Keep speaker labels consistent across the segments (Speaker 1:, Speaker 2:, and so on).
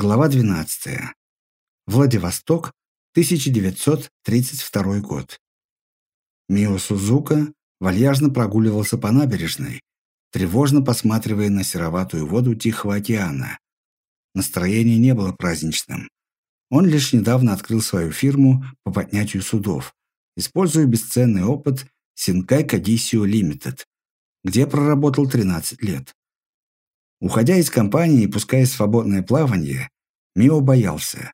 Speaker 1: Глава 12. Владивосток, 1932 год. Мио Сузука вальяжно прогуливался по набережной, тревожно посматривая на сероватую воду Тихого океана. Настроение не было праздничным. Он лишь недавно открыл свою фирму по поднятию судов, используя бесценный опыт Синкай Кадисио Лимитед, где проработал 13 лет. Уходя из компании и пуская свободное плавание, Мио боялся.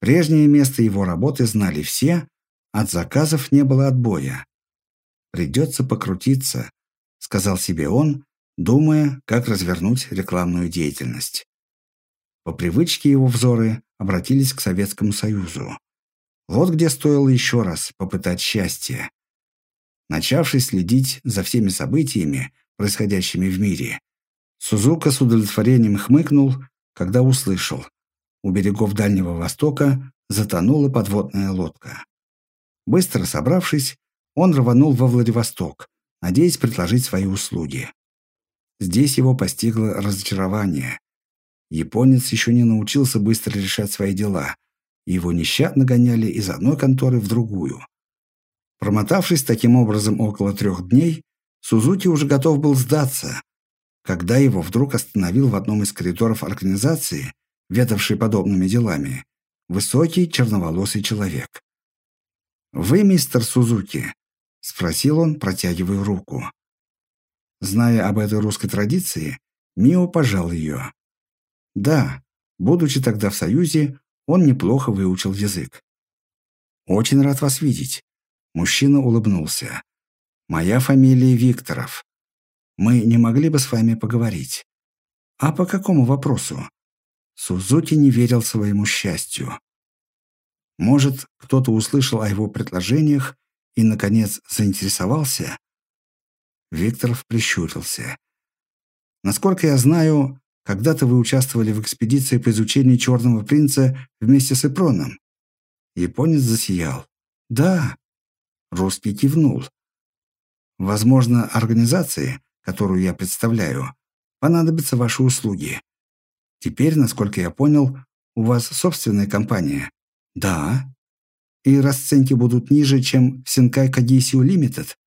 Speaker 1: Прежнее место его работы знали все, от заказов не было отбоя. «Придется покрутиться», — сказал себе он, думая, как развернуть рекламную деятельность. По привычке его взоры обратились к Советскому Союзу. Вот где стоило еще раз попытать счастье. Начавший следить за всеми событиями, происходящими в мире, Сузука с удовлетворением хмыкнул, когда услышал. У берегов Дальнего Востока затонула подводная лодка. Быстро собравшись, он рванул во Владивосток, надеясь предложить свои услуги. Здесь его постигло разочарование. Японец еще не научился быстро решать свои дела, и его нещадно гоняли из одной конторы в другую. Промотавшись таким образом около трех дней, Сузуки уже готов был сдаться, когда его вдруг остановил в одном из коридоров организации, ведавшей подобными делами, высокий черноволосый человек. «Вы мистер Сузуки?» – спросил он, протягивая руку. Зная об этой русской традиции, Мио пожал ее. Да, будучи тогда в Союзе, он неплохо выучил язык. «Очень рад вас видеть». Мужчина улыбнулся. «Моя фамилия Викторов. Мы не могли бы с вами поговорить. А по какому вопросу? Сузуки не верил своему счастью. Может, кто-то услышал о его предложениях и, наконец, заинтересовался? Викторов прищурился. Насколько я знаю, когда-то вы участвовали в экспедиции по изучению Черного принца вместе с Ипроном. Японец засиял. Да. Русский кивнул. Возможно, организации, которую я представляю, понадобятся ваши услуги. Теперь, насколько я понял, у вас собственная компания. Да. И расценки будут ниже, чем в Синкай Кадисио Лимитед.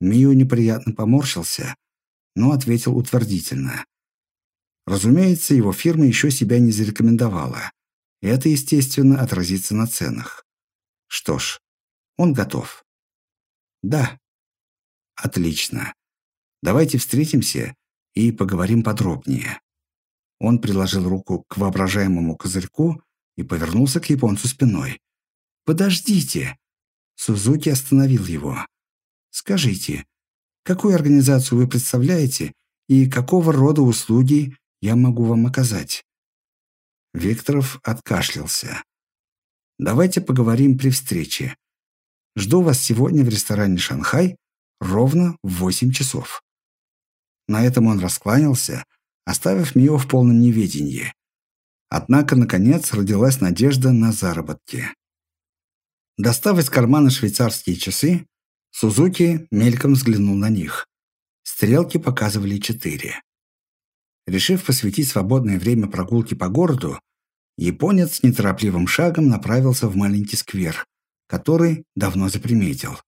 Speaker 1: Мио неприятно поморщился, но ответил утвердительно. Разумеется, его фирма еще себя не зарекомендовала. Это, естественно, отразится на ценах. Что ж, он готов. Да. Отлично. Давайте встретимся и поговорим подробнее». Он приложил руку к воображаемому козырьку и повернулся к японцу спиной. «Подождите!» Сузуки остановил его. «Скажите, какую организацию вы представляете и какого рода услуги я могу вам оказать?» Викторов откашлялся. «Давайте поговорим при встрече. Жду вас сегодня в ресторане «Шанхай» ровно в восемь часов». На этом он раскланялся, оставив Мио в полном неведении. Однако, наконец, родилась надежда на заработки. Достав из кармана швейцарские часы, Сузуки мельком взглянул на них. Стрелки показывали четыре. Решив посвятить свободное время прогулке по городу, японец неторопливым шагом направился в маленький сквер, который давно заприметил.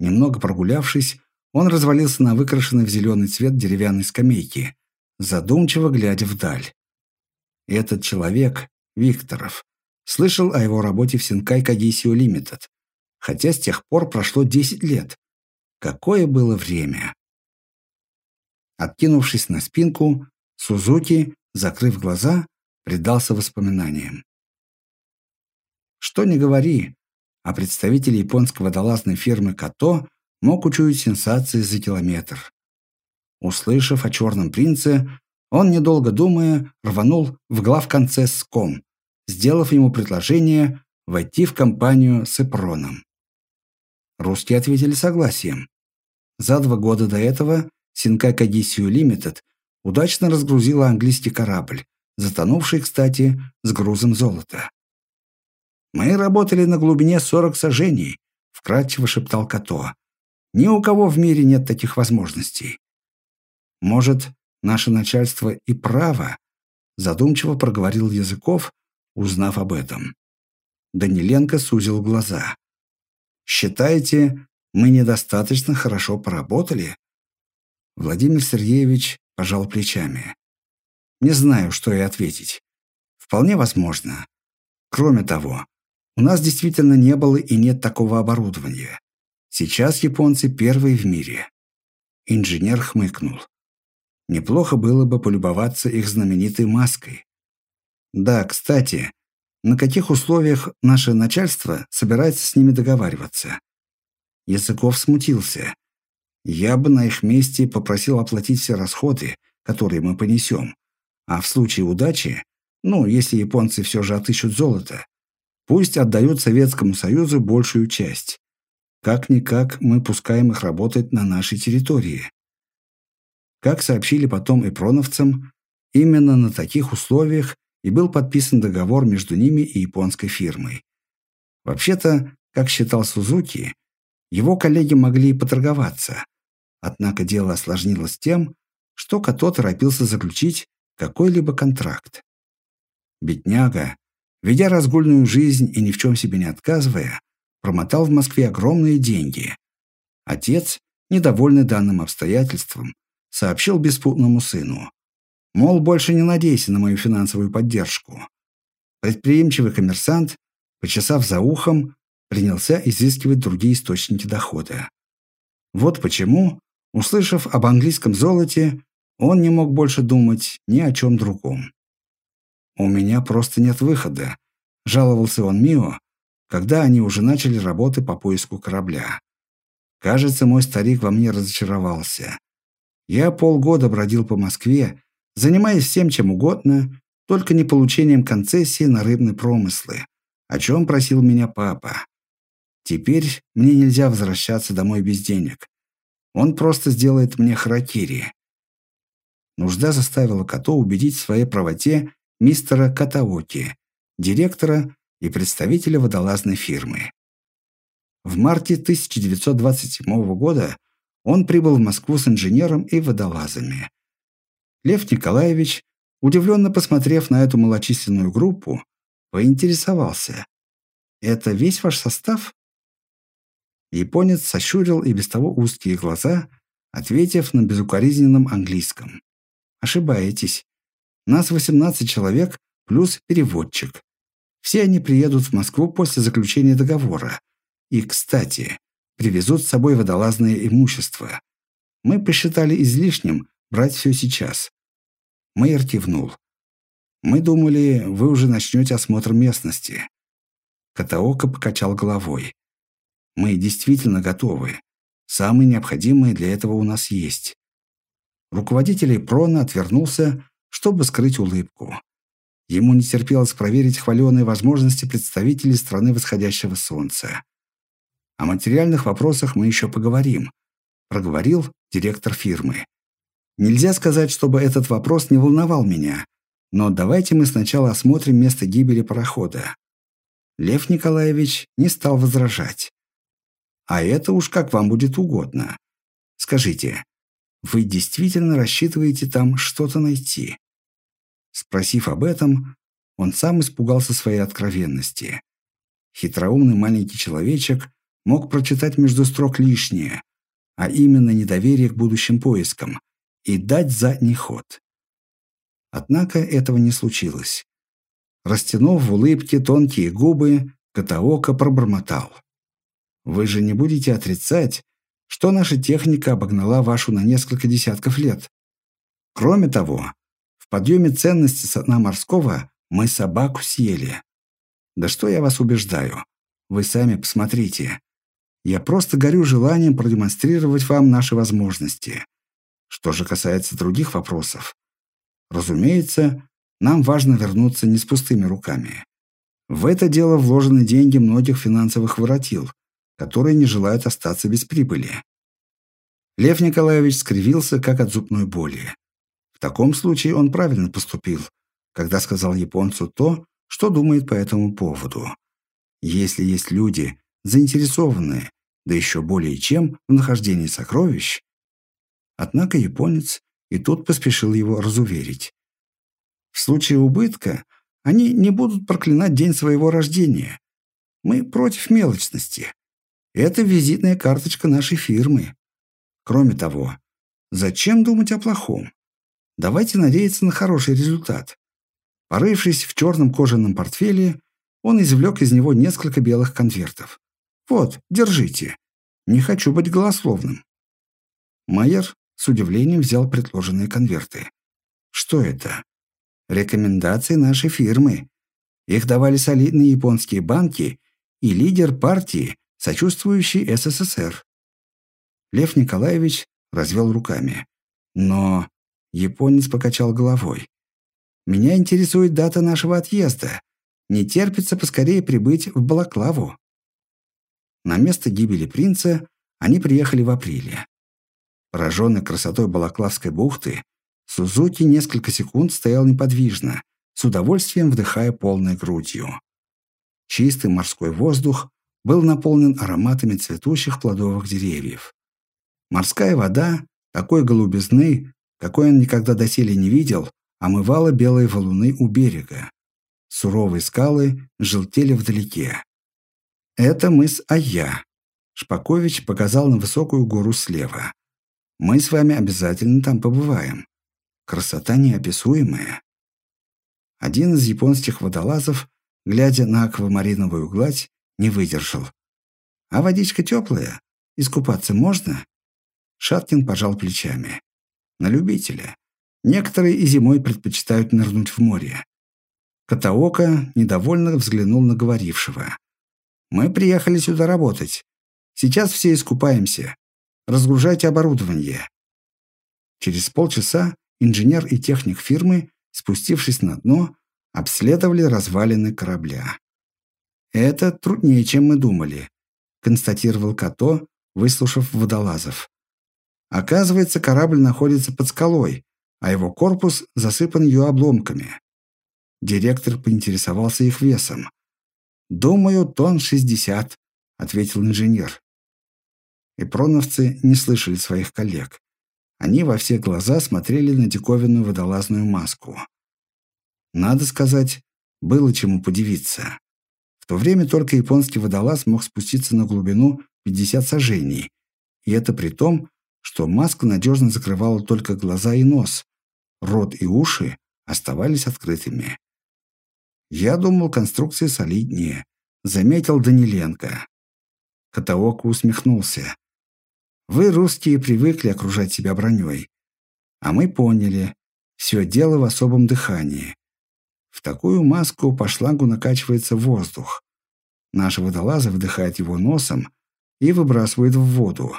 Speaker 1: Немного прогулявшись, он развалился на выкрашенной в зеленый цвет деревянной скамейке, задумчиво глядя вдаль. Этот человек, Викторов, слышал о его работе в Синкай Кадисио Лимитед, хотя с тех пор прошло 10 лет. Какое было время! Откинувшись на спинку, Сузуки, закрыв глаза, предался воспоминаниям. Что не говори, а представитель японской водолазной фирмы «Като» мог учуять сенсации за километр. Услышав о черном принце, он, недолго думая, рванул в главконце с ком, сделав ему предложение войти в компанию с Эпроном. Русские ответили согласием. За два года до этого Синкай Кадисию Лимитед удачно разгрузила английский корабль, затонувший, кстати, с грузом золота. «Мы работали на глубине 40 сажений», — вкратчиво шептал Като. Ни у кого в мире нет таких возможностей. Может, наше начальство и право, Задумчиво проговорил Языков, узнав об этом. Даниленко сузил глаза. «Считаете, мы недостаточно хорошо поработали?» Владимир Сергеевич пожал плечами. «Не знаю, что и ответить. Вполне возможно. Кроме того, у нас действительно не было и нет такого оборудования. Сейчас японцы первые в мире. Инженер хмыкнул. Неплохо было бы полюбоваться их знаменитой маской. Да, кстати, на каких условиях наше начальство собирается с ними договариваться? Языков смутился. Я бы на их месте попросил оплатить все расходы, которые мы понесем. А в случае удачи ну, если японцы все же отыщут золото. Пусть отдают Советскому Союзу большую часть. Как-никак мы пускаем их работать на нашей территории. Как сообщили потом эпроновцам, именно на таких условиях и был подписан договор между ними и японской фирмой. Вообще-то, как считал Сузуки, его коллеги могли и поторговаться. Однако дело осложнилось тем, что Като торопился заключить какой-либо контракт. Бедняга, ведя разгульную жизнь и ни в чем себе не отказывая, промотал в Москве огромные деньги. Отец, недовольный данным обстоятельством, сообщил беспутному сыну. Мол, больше не надейся на мою финансовую поддержку. Предприимчивый коммерсант, почесав за ухом, принялся изыскивать другие источники дохода. Вот почему, услышав об английском золоте, он не мог больше думать ни о чем другом. «У меня просто нет выхода», – жаловался он Мио, когда они уже начали работы по поиску корабля. «Кажется, мой старик во мне разочаровался. Я полгода бродил по Москве, занимаясь всем чем угодно, только не получением концессии на рыбные промыслы, о чем просил меня папа. Теперь мне нельзя возвращаться домой без денег. Он просто сделает мне харакири. Нужда заставила Като убедить в своей правоте мистера Катаоки, директора и представителя водолазной фирмы. В марте 1927 года он прибыл в Москву с инженером и водолазами. Лев Николаевич, удивленно посмотрев на эту малочисленную группу, поинтересовался. «Это весь ваш состав?» Японец сощурил и без того узкие глаза, ответив на безукоризненном английском. «Ошибаетесь. Нас 18 человек плюс переводчик. Все они приедут в Москву после заключения договора. И, кстати, привезут с собой водолазное имущество. Мы посчитали излишним брать все сейчас. Мэйер кивнул. Мы думали, вы уже начнете осмотр местности. Катаока покачал головой. Мы действительно готовы. Самое необходимое для этого у нас есть. Руководитель Прона отвернулся чтобы скрыть улыбку. Ему не терпелось проверить хваленые возможности представителей страны восходящего солнца. О материальных вопросах мы еще поговорим, проговорил директор фирмы. Нельзя сказать, чтобы этот вопрос не волновал меня, но давайте мы сначала осмотрим место гибели парохода. Лев Николаевич не стал возражать. А это уж как вам будет угодно. Скажите, вы действительно рассчитываете там что-то найти? Спросив об этом, он сам испугался своей откровенности. Хитроумный маленький человечек мог прочитать между строк лишнее, а именно недоверие к будущим поискам, и дать задний ход. Однако этого не случилось. Растянув в улыбке тонкие губы, Катаока пробормотал. «Вы же не будете отрицать, что наша техника обогнала вашу на несколько десятков лет. Кроме того, подъеме ценности со дна морского мы собаку съели. Да что я вас убеждаю? Вы сами посмотрите. Я просто горю желанием продемонстрировать вам наши возможности. Что же касается других вопросов. Разумеется, нам важно вернуться не с пустыми руками. В это дело вложены деньги многих финансовых воротил, которые не желают остаться без прибыли. Лев Николаевич скривился, как от зубной боли таком случае он правильно поступил, когда сказал японцу то, что думает по этому поводу. Если есть люди, заинтересованные, да еще более чем в нахождении сокровищ. Однако японец и тут поспешил его разуверить. В случае убытка они не будут проклинать день своего рождения. Мы против мелочности. Это визитная карточка нашей фирмы. Кроме того, зачем думать о плохом? Давайте надеяться на хороший результат. Порывшись в черном кожаном портфеле, он извлек из него несколько белых конвертов. «Вот, держите. Не хочу быть голословным». Майер с удивлением взял предложенные конверты. «Что это?» «Рекомендации нашей фирмы. Их давали солидные японские банки и лидер партии, сочувствующий СССР». Лев Николаевич развел руками. «Но...» Японец покачал головой. «Меня интересует дата нашего отъезда. Не терпится поскорее прибыть в Балаклаву». На место гибели принца они приехали в апреле. Пораженный красотой Балаклавской бухты, Сузуки несколько секунд стоял неподвижно, с удовольствием вдыхая полной грудью. Чистый морской воздух был наполнен ароматами цветущих плодовых деревьев. Морская вода, такой голубизны, какой он никогда доселе не видел, омывала белые валуны у берега. Суровые скалы желтели вдалеке. «Это мыс Ая», — Шпакович показал на высокую гору слева. «Мы с вами обязательно там побываем. Красота неописуемая». Один из японских водолазов, глядя на аквамариновую гладь, не выдержал. «А водичка теплая? Искупаться можно?» Шаткин пожал плечами. «На любителя. Некоторые и зимой предпочитают нырнуть в море». Катаока недовольно взглянул на говорившего. Мы приехали сюда работать. Сейчас все искупаемся. Разгружайте оборудование». Через полчаса инженер и техник фирмы, спустившись на дно, обследовали развалины корабля. «Это труднее, чем мы думали», – констатировал Като, выслушав водолазов. «Оказывается, корабль находится под скалой, а его корпус засыпан ее обломками». Директор поинтересовался их весом. «Думаю, тон шестьдесят», — ответил инженер. Ипроновцы не слышали своих коллег. Они во все глаза смотрели на диковинную водолазную маску. Надо сказать, было чему подивиться. В то время только японский водолаз мог спуститься на глубину 50 сажений. И это при том, что маска надежно закрывала только глаза и нос. Рот и уши оставались открытыми. Я думал, конструкция солиднее, заметил Даниленко. Катаока усмехнулся. Вы, русские, привыкли окружать себя броней. А мы поняли, все дело в особом дыхании. В такую маску по шлангу накачивается воздух. Наши водолазы вдыхают его носом и выбрасывают в воду.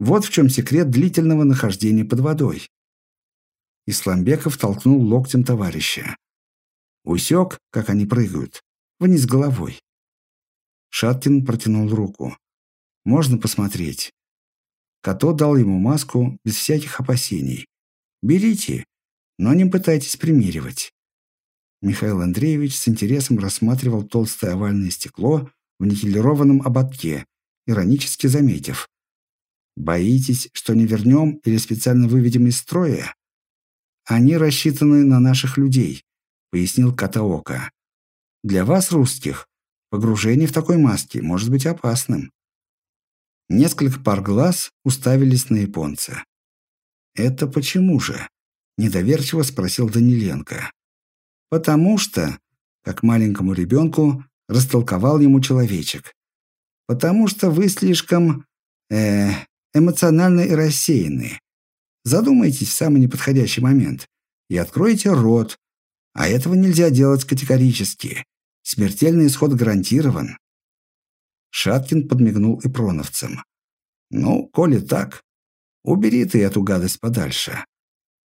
Speaker 1: Вот в чем секрет длительного нахождения под водой. Исламбеков толкнул локтем товарища. Усек, как они прыгают, вниз головой. Шаткин протянул руку. «Можно посмотреть?» Като дал ему маску без всяких опасений. «Берите, но не пытайтесь примеривать». Михаил Андреевич с интересом рассматривал толстое овальное стекло в никелированном ободке, иронически заметив. «Боитесь, что не вернем или специально выведем из строя? Они рассчитаны на наших людей пояснил Катаока. Для вас, русских, погружение в такой маске может быть опасным. Несколько пар глаз уставились на японца. «Это почему же?» – недоверчиво спросил Даниленко. «Потому что», как маленькому ребенку, растолковал ему человечек. «Потому что вы слишком э, эмоциональны и рассеяны. Задумайтесь в самый неподходящий момент и откройте рот, а этого нельзя делать категорически. Смертельный исход гарантирован. Шаткин подмигнул и проновцам. «Ну, коли так, убери ты эту гадость подальше».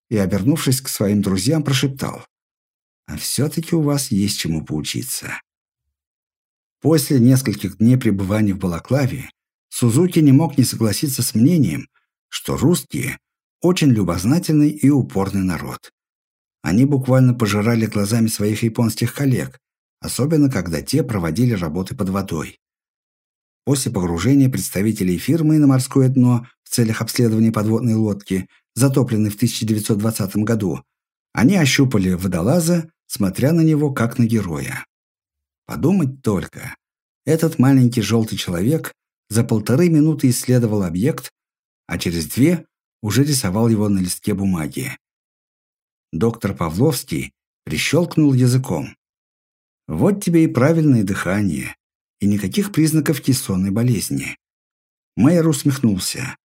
Speaker 1: И, обернувшись к своим друзьям, прошептал. «А все-таки у вас есть чему поучиться». После нескольких дней пребывания в Балаклаве Сузуки не мог не согласиться с мнением, что русские – очень любознательный и упорный народ. Они буквально пожирали глазами своих японских коллег, особенно когда те проводили работы под водой. После погружения представителей фирмы на морское дно в целях обследования подводной лодки, затопленной в 1920 году, Они ощупали водолаза, смотря на него как на героя. Подумать только. Этот маленький желтый человек за полторы минуты исследовал объект, а через две уже рисовал его на листке бумаги. Доктор Павловский прищелкнул языком. Вот тебе и правильное дыхание, и никаких признаков кессонной болезни. Мэйер усмехнулся.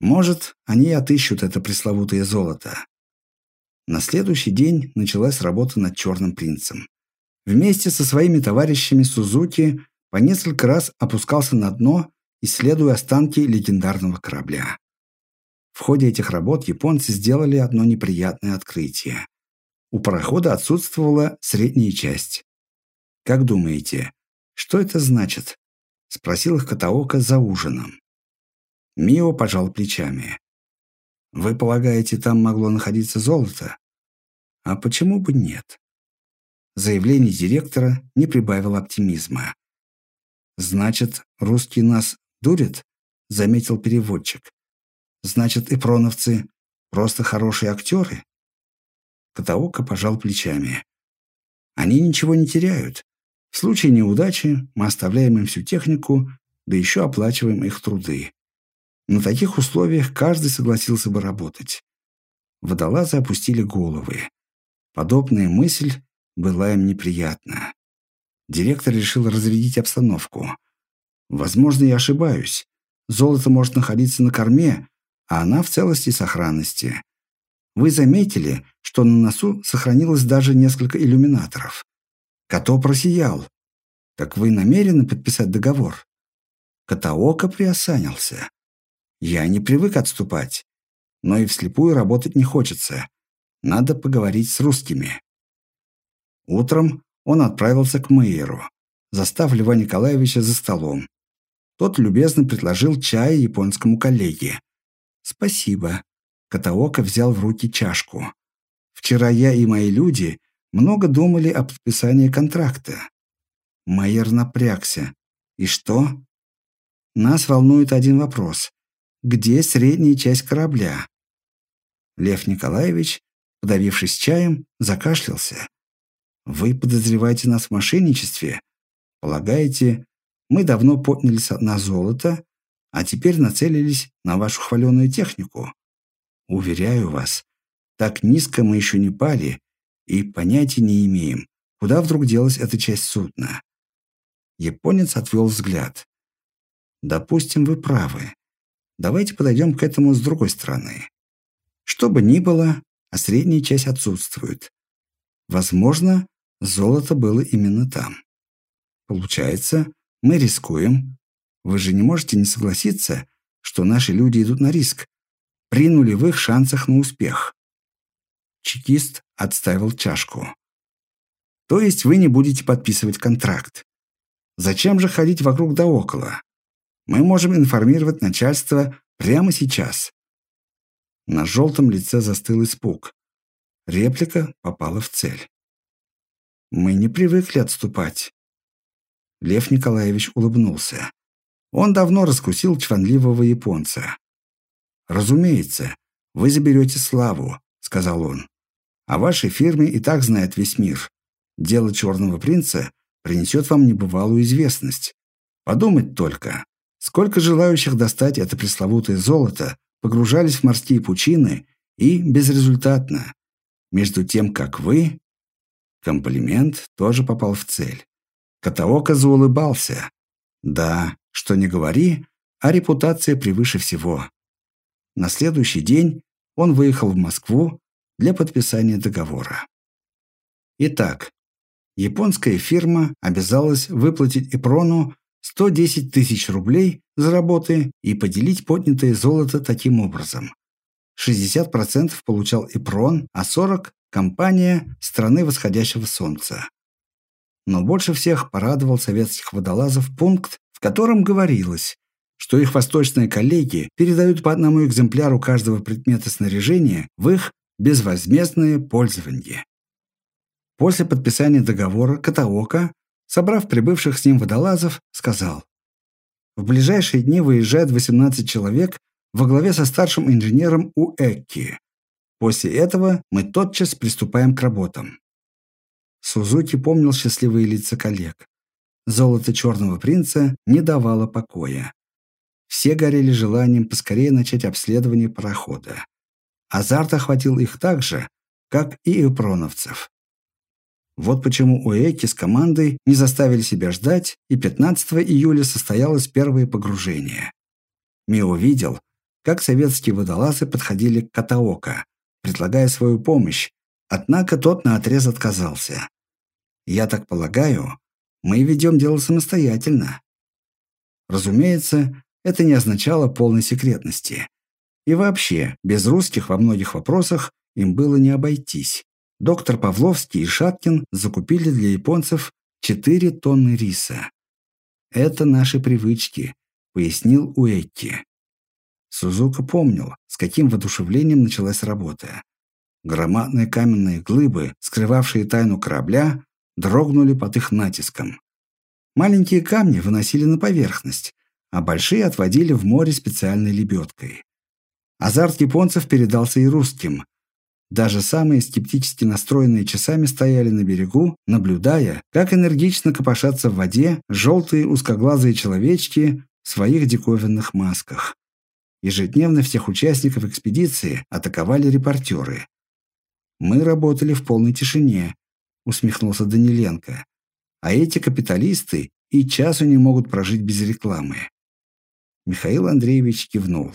Speaker 1: Может, они отыщут это пресловутое золото. На следующий день началась работа над «Черным принцем». Вместе со своими товарищами Сузуки по несколько раз опускался на дно, исследуя останки легендарного корабля. В ходе этих работ японцы сделали одно неприятное открытие. У парохода отсутствовала средняя часть. «Как думаете, что это значит?» – спросил их Катаока за ужином. Мио пожал плечами. «Вы полагаете, там могло находиться золото?» «А почему бы нет?» Заявление директора не прибавило оптимизма. «Значит, русские нас дурят?» – заметил переводчик. «Значит, и проновцы просто хорошие актеры?» Катаока пожал плечами. «Они ничего не теряют. В случае неудачи мы оставляем им всю технику, да еще оплачиваем их труды. На таких условиях каждый согласился бы работать. Водолазы опустили головы. Подобная мысль была им неприятна. Директор решил разрядить обстановку. Возможно, я ошибаюсь. Золото может находиться на корме, а она в целости и сохранности. Вы заметили, что на носу сохранилось даже несколько иллюминаторов. Като просиял. Так вы намерены подписать договор? Катаока приосанился. Я не привык отступать. Но и вслепую работать не хочется. Надо поговорить с русскими. Утром он отправился к Мейеру, застав Льва Николаевича за столом. Тот любезно предложил чай японскому коллеге. «Спасибо». Катаока взял в руки чашку. «Вчера я и мои люди много думали о подписании контракта». Майер напрягся. «И что?» «Нас волнует один вопрос где средняя часть корабля. Лев Николаевич, подавившись чаем, закашлялся. «Вы подозреваете нас в мошенничестве? Полагаете, мы давно поднялись на золото, а теперь нацелились на вашу хваленую технику? Уверяю вас, так низко мы еще не пали и понятия не имеем, куда вдруг делась эта часть судна». Японец отвел взгляд. «Допустим, вы правы. Давайте подойдем к этому с другой стороны. Что бы ни было, а средняя часть отсутствует. Возможно, золото было именно там. Получается, мы рискуем. Вы же не можете не согласиться, что наши люди идут на риск. При нулевых шансах на успех. Чекист отставил чашку. То есть вы не будете подписывать контракт. Зачем же ходить вокруг да около? Мы можем информировать начальство прямо сейчас». На желтом лице застыл испуг. Реплика попала в цель. «Мы не привыкли отступать». Лев Николаевич улыбнулся. Он давно раскусил чванливого японца. «Разумеется, вы заберете славу», — сказал он. «О вашей фирме и так знает весь мир. Дело Черного принца принесет вам небывалую известность. Подумать только, Сколько желающих достать это пресловутое золото погружались в морские пучины и безрезультатно. Между тем, как вы... Комплимент тоже попал в цель. Катаока заулыбался. Да, что не говори, а репутация превыше всего. На следующий день он выехал в Москву для подписания договора. Итак, японская фирма обязалась выплатить Ипрону 110 тысяч рублей за работы и поделить поднятое золото таким образом. 60% получал Ипрон, а 40% – компания страны восходящего солнца. Но больше всех порадовал советских водолазов пункт, в котором говорилось, что их восточные коллеги передают по одному экземпляру каждого предмета снаряжения в их безвозмездное пользование. После подписания договора Катаока Собрав прибывших с ним водолазов, сказал. В ближайшие дни выезжает 18 человек во главе со старшим инженером Уэкки. После этого мы тотчас приступаем к работам. Сузуки помнил счастливые лица коллег. Золото черного принца не давало покоя. Все горели желанием поскорее начать обследование парохода. Азарт охватил их так же, как и эпроновцев. Вот почему Уэки с командой не заставили себя ждать, и 15 июля состоялось первое погружение. Мио видел, как советские водолазы подходили к Катаока, предлагая свою помощь, однако тот наотрез отказался. Я так полагаю, мы ведем дело самостоятельно. Разумеется, это не означало полной секретности. И вообще, без русских во многих вопросах им было не обойтись. Доктор Павловский и Шаткин закупили для японцев 4 тонны риса. «Это наши привычки», — пояснил Уэкки. Сузука помнил, с каким воодушевлением началась работа. Громадные каменные глыбы, скрывавшие тайну корабля, дрогнули под их натиском. Маленькие камни выносили на поверхность, а большие отводили в море специальной лебедкой. Азарт японцев передался и русским. Даже самые скептически настроенные часами стояли на берегу, наблюдая, как энергично копошатся в воде желтые узкоглазые человечки в своих диковинных масках. Ежедневно всех участников экспедиции атаковали репортеры. «Мы работали в полной тишине», — усмехнулся Даниленко. «А эти капиталисты и часу не могут прожить без рекламы». Михаил Андреевич кивнул.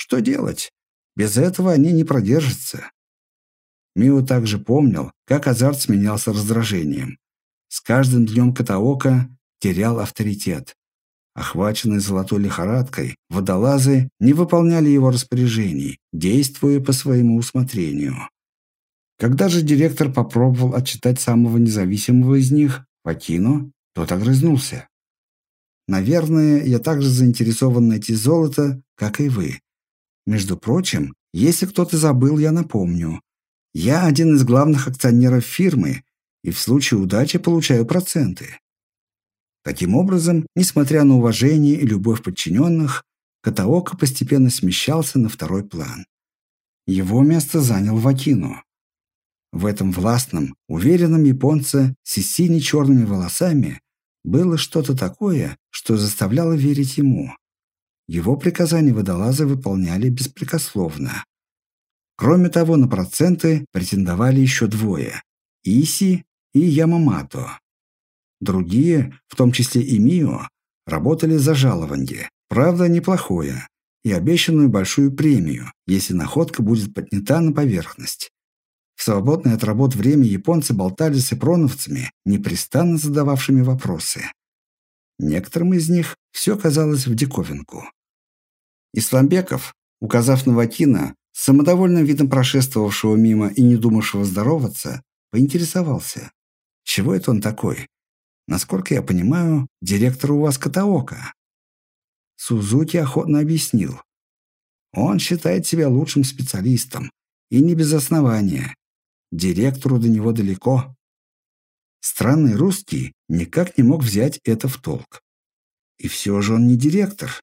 Speaker 1: Что делать? Без этого они не продержатся. Мио также помнил, как азарт сменялся раздражением. С каждым днем Катаока терял авторитет. Охваченные золотой лихорадкой, водолазы не выполняли его распоряжений, действуя по своему усмотрению. Когда же директор попробовал отчитать самого независимого из них, Факино, тот огрызнулся. «Наверное, я также заинтересован найти золото, как и вы. Между прочим, если кто-то забыл, я напомню. Я один из главных акционеров фирмы и в случае удачи получаю проценты. Таким образом, несмотря на уважение и любовь подчиненных, Катаока постепенно смещался на второй план. Его место занял Вакино. В этом властном, уверенном японце с сине-черными волосами было что-то такое, что заставляло верить ему. Его приказания водолазы выполняли беспрекословно. Кроме того, на проценты претендовали еще двое – Иси и Ямамато. Другие, в том числе и Мио, работали за жалование, правда неплохое, и обещанную большую премию, если находка будет поднята на поверхность. В свободное от работ время японцы болтали с ипроновцами, непрестанно задававшими вопросы. Некоторым из них все казалось в диковинку. Исламбеков, указав на Вакина, с самодовольным видом прошествовавшего мимо и не думавшего здороваться, поинтересовался. «Чего это он такой? Насколько я понимаю, директор у вас Катаока». Сузуки охотно объяснил. «Он считает себя лучшим специалистом, и не без основания. Директору до него далеко». Странный русский никак не мог взять это в толк. И все же он не директор.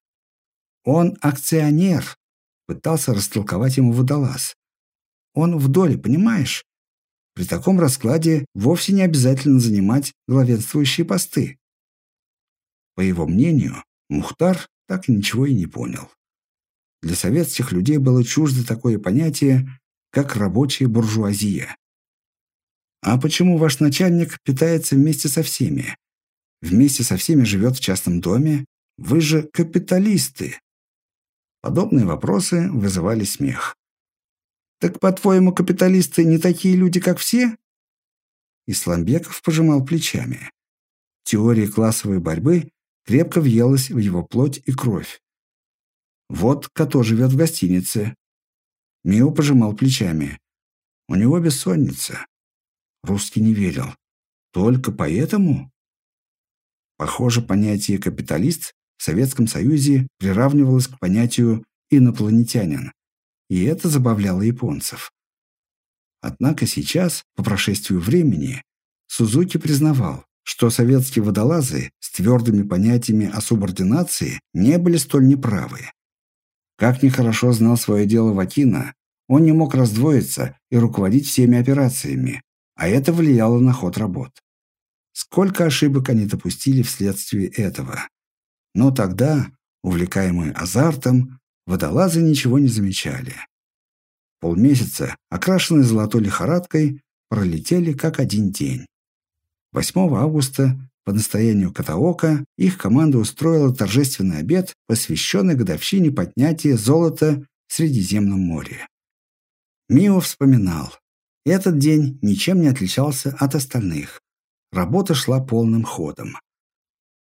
Speaker 1: Он акционер, пытался растолковать ему водолаз. Он в доле, понимаешь? При таком раскладе вовсе не обязательно занимать главенствующие посты. По его мнению, Мухтар так ничего и не понял. Для советских людей было чуждо такое понятие, как рабочая буржуазия. А почему ваш начальник питается вместе со всеми? Вместе со всеми живет в частном доме? Вы же капиталисты. Подобные вопросы вызывали смех. «Так, по-твоему, капиталисты не такие люди, как все?» Исламбеков пожимал плечами. Теория классовой борьбы крепко въелась в его плоть и кровь. Вот Като живет в гостинице. Мио пожимал плечами. У него бессонница. Русский не верил. Только поэтому? Похоже, понятие «капиталист» в Советском Союзе приравнивалось к понятию «инопланетянин», и это забавляло японцев. Однако сейчас, по прошествию времени, Сузуки признавал, что советские водолазы с твердыми понятиями о субординации не были столь неправы. Как нехорошо знал свое дело Вакина, он не мог раздвоиться и руководить всеми операциями, а это влияло на ход работ. Сколько ошибок они допустили вследствие этого. Но тогда, увлекаемые азартом, водолазы ничего не замечали. Полмесяца, окрашенные золотой лихорадкой, пролетели как один день. 8 августа по настоянию Катаока их команда устроила торжественный обед, посвященный годовщине поднятия золота в Средиземном море. Мио вспоминал. Этот день ничем не отличался от остальных. Работа шла полным ходом.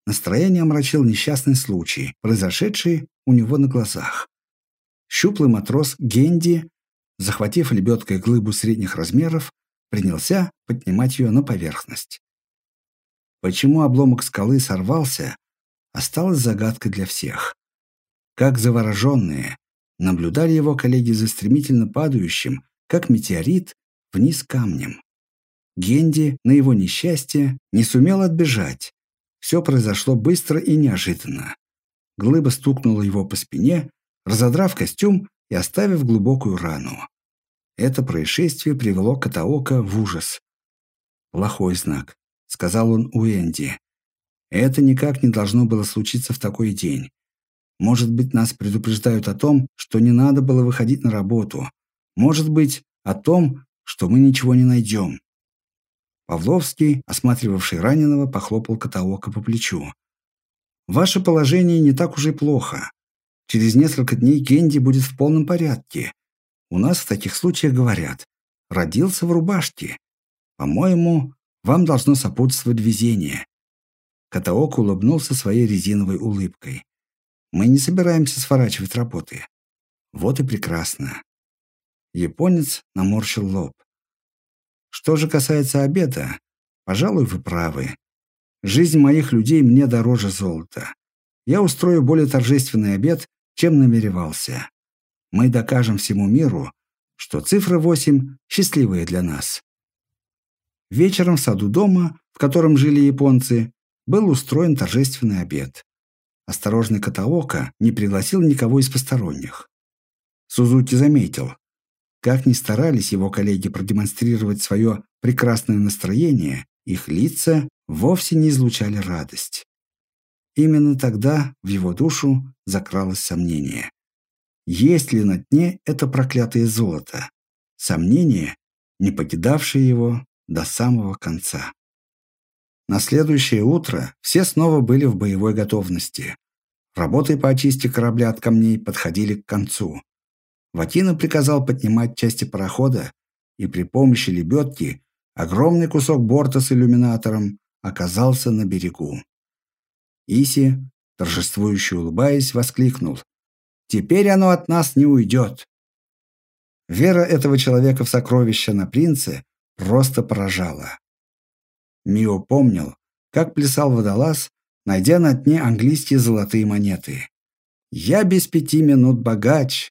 Speaker 1: Настроение омрачил несчастный случай, произошедший у него на глазах. Щуплый матрос Генди, захватив лебедкой глыбу средних размеров, принялся поднимать ее на поверхность. Почему обломок скалы сорвался, осталось загадкой для всех. Как завороженные, наблюдали его коллеги за стремительно падающим, как метеорит, вниз камнем. Генди, на его несчастье, не сумел отбежать. Все произошло быстро и неожиданно. Глыба стукнула его по спине, разодрав костюм и оставив глубокую рану. Это происшествие привело Катаока в ужас. «Плохой знак», — сказал он Уэнди. «Это никак не должно было случиться в такой день. Может быть, нас предупреждают о том, что не надо было выходить на работу. Может быть, о том, что мы ничего не найдем. Павловский, осматривавший раненого, похлопал Катаока по плечу. «Ваше положение не так уж и плохо. Через несколько дней Генди будет в полном порядке. У нас в таких случаях говорят «родился в рубашке». По-моему, вам должно сопутствовать везение». Катаок улыбнулся своей резиновой улыбкой. «Мы не собираемся сворачивать работы». «Вот и прекрасно». Японец наморщил лоб. Что же касается обеда, пожалуй, вы правы. Жизнь моих людей мне дороже золота. Я устрою более торжественный обед, чем намеревался. Мы докажем всему миру, что цифра 8 счастливая для нас. Вечером в саду дома, в котором жили японцы, был устроен торжественный обед. Осторожный Катаока не пригласил никого из посторонних. Сузуки заметил, как ни старались его коллеги продемонстрировать свое прекрасное настроение, их лица вовсе не излучали радость. Именно тогда в его душу закралось сомнение. Есть ли на дне это проклятое золото? Сомнение, не покидавшее его до самого конца. На следующее утро все снова были в боевой готовности. Работы по очистке корабля от камней подходили к концу. Ватина приказал поднимать части парохода, и при помощи лебедки огромный кусок борта с иллюминатором оказался на берегу. Иси, торжествующе улыбаясь, воскликнул. «Теперь оно от нас не уйдет!» Вера этого человека в сокровища на принце просто поражала. Мио помнил, как плясал водолаз, найдя на дне английские золотые монеты. «Я без пяти минут богач,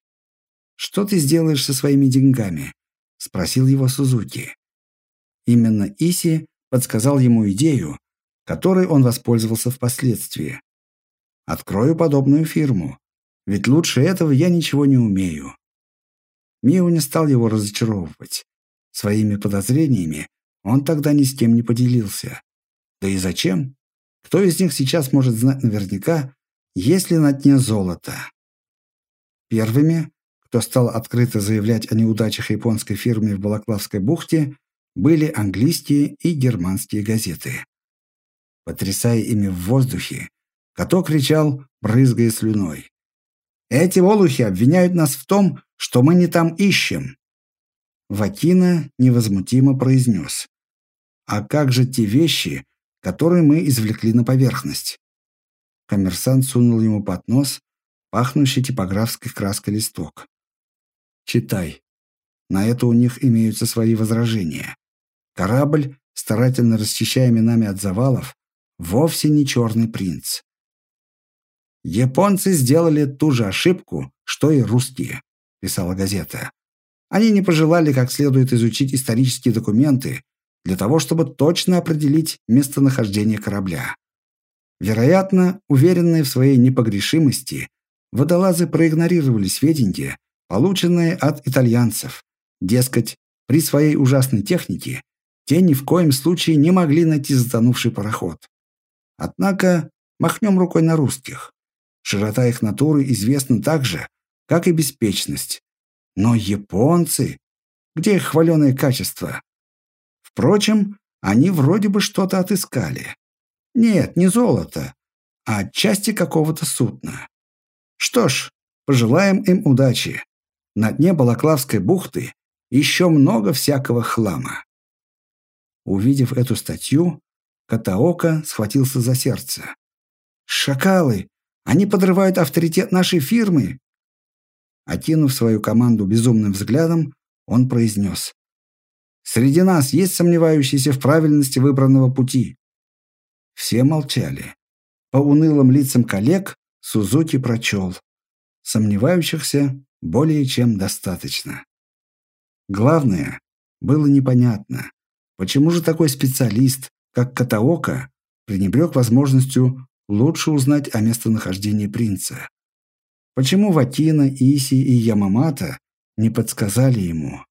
Speaker 1: «Что ты сделаешь со своими деньгами?» – спросил его Сузуки. Именно Иси подсказал ему идею, которой он воспользовался впоследствии. «Открою подобную фирму, ведь лучше этого я ничего не умею». Мио не стал его разочаровывать. Своими подозрениями он тогда ни с кем не поделился. Да и зачем? Кто из них сейчас может знать наверняка, есть ли на дне золото? Первыми кто стал открыто заявлять о неудачах японской фирмы в Балаклавской бухте, были английские и германские газеты. Потрясая ими в воздухе, Като кричал, брызгая слюной. «Эти олухи обвиняют нас в том, что мы не там ищем!» Вакина невозмутимо произнес. «А как же те вещи, которые мы извлекли на поверхность?» Коммерсант сунул ему под нос пахнущий типографской краской листок. Читай. На это у них имеются свои возражения. Корабль, старательно расчищаемый нами от завалов, вовсе не черный принц. «Японцы сделали ту же ошибку, что и русские», – писала газета. «Они не пожелали как следует изучить исторические документы для того, чтобы точно определить местонахождение корабля. Вероятно, уверенные в своей непогрешимости, водолазы проигнорировали сведения, полученные от итальянцев. Дескать, при своей ужасной технике те ни в коем случае не могли найти затонувший пароход. Однако махнем рукой на русских. Широта их натуры известна так же, как и беспечность. Но японцы... Где их хваленые качества? Впрочем, они вроде бы что-то отыскали. Нет, не золото, а части какого-то судна. Что ж, пожелаем им удачи. На дне Балаклавской бухты еще много всякого хлама. Увидев эту статью, Катаока схватился за сердце. «Шакалы! Они подрывают авторитет нашей фирмы!» Окинув свою команду безумным взглядом, он произнес. «Среди нас есть сомневающиеся в правильности выбранного пути». Все молчали. По унылым лицам коллег Сузуки прочел. Сомневающихся более чем достаточно. Главное, было непонятно, почему же такой специалист, как Катаока, пренебрег возможностью лучше узнать о местонахождении принца. Почему Ватина, Иси и Ямамата не подсказали ему?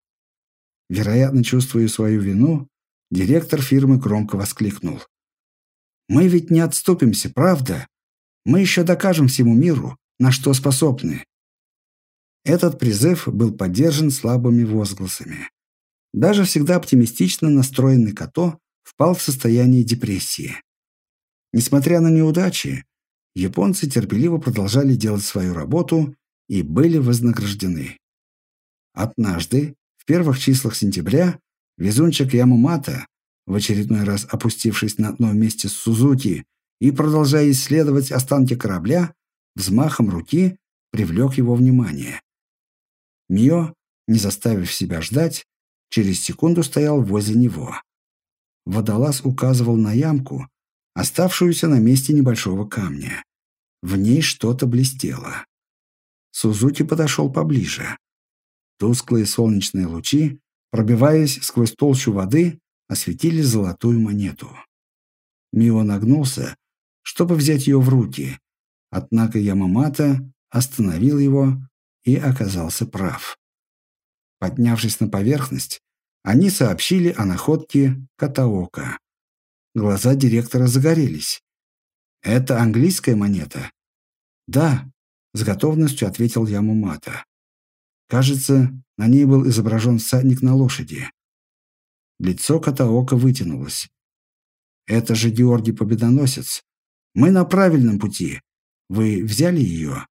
Speaker 1: Вероятно, чувствуя свою вину, директор фирмы громко воскликнул. «Мы ведь не отступимся, правда? Мы еще докажем всему миру, на что способны». Этот призыв был поддержан слабыми возгласами. Даже всегда оптимистично настроенный Като впал в состояние депрессии. Несмотря на неудачи, японцы терпеливо продолжали делать свою работу и были вознаграждены. Однажды, в первых числах сентября, везунчик Ямумата, в очередной раз опустившись на дно вместе с Сузуки и продолжая исследовать останки корабля, взмахом руки привлек его внимание. Мио, не заставив себя ждать, через секунду стоял возле него. Водолаз указывал на ямку, оставшуюся на месте небольшого камня. В ней что-то блестело. Сузуки подошел поближе. Тусклые солнечные лучи, пробиваясь сквозь толщу воды, осветили золотую монету. Мио нагнулся, чтобы взять ее в руки, однако Ямамата остановил его и оказался прав. Поднявшись на поверхность, они сообщили о находке Катаока. Глаза директора загорелись. «Это английская монета?» «Да», — с готовностью ответил Ямумата. «Кажется, на ней был изображен всадник на лошади». Лицо Катаока вытянулось. «Это же Георгий Победоносец. Мы на правильном пути. Вы взяли ее?»